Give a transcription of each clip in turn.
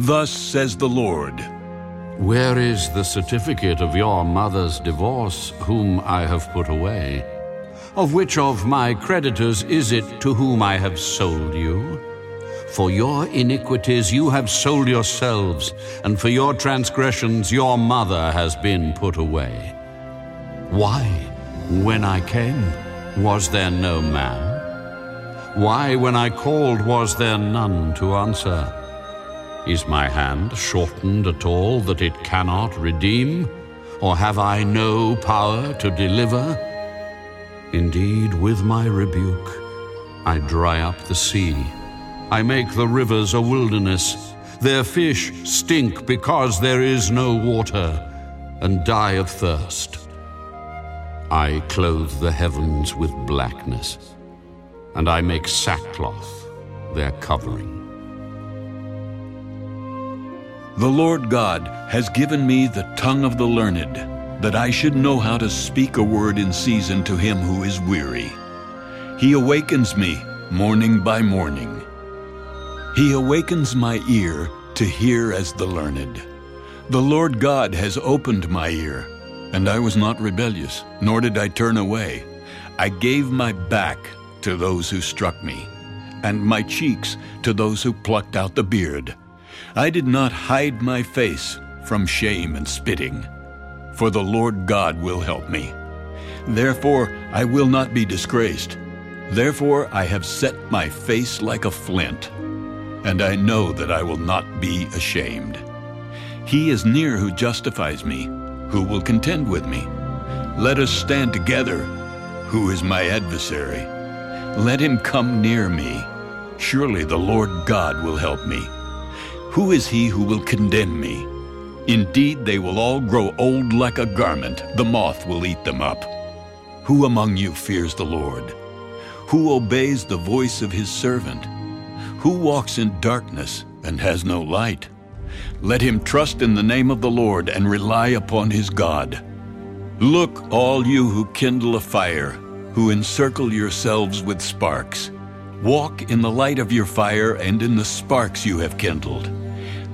Thus says the Lord Where is the certificate of your mother's divorce, whom I have put away? Of which of my creditors is it to whom I have sold you? For your iniquities you have sold yourselves, and for your transgressions your mother has been put away. Why, when I came, was there no man? Why, when I called, was there none to answer? Is my hand shortened at all that it cannot redeem? Or have I no power to deliver? Indeed, with my rebuke, I dry up the sea. I make the rivers a wilderness. Their fish stink because there is no water, and die of thirst. I clothe the heavens with blackness, and I make sackcloth their covering. The Lord God has given me the tongue of the learned, that I should know how to speak a word in season to him who is weary. He awakens me morning by morning. He awakens my ear to hear as the learned. The Lord God has opened my ear, and I was not rebellious, nor did I turn away. I gave my back to those who struck me, and my cheeks to those who plucked out the beard. I did not hide my face from shame and spitting, for the Lord God will help me. Therefore I will not be disgraced. Therefore I have set my face like a flint, and I know that I will not be ashamed. He is near who justifies me, who will contend with me. Let us stand together. Who is my adversary? Let him come near me. Surely the Lord God will help me. Who is he who will condemn me? Indeed, they will all grow old like a garment. The moth will eat them up. Who among you fears the Lord? Who obeys the voice of his servant? Who walks in darkness and has no light? Let him trust in the name of the Lord and rely upon his God. Look, all you who kindle a fire, who encircle yourselves with sparks. Walk in the light of your fire and in the sparks you have kindled.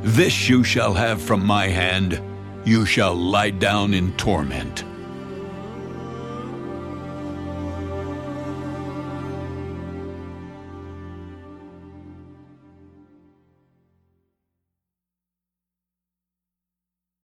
This you shall have from my hand. You shall lie down in torment.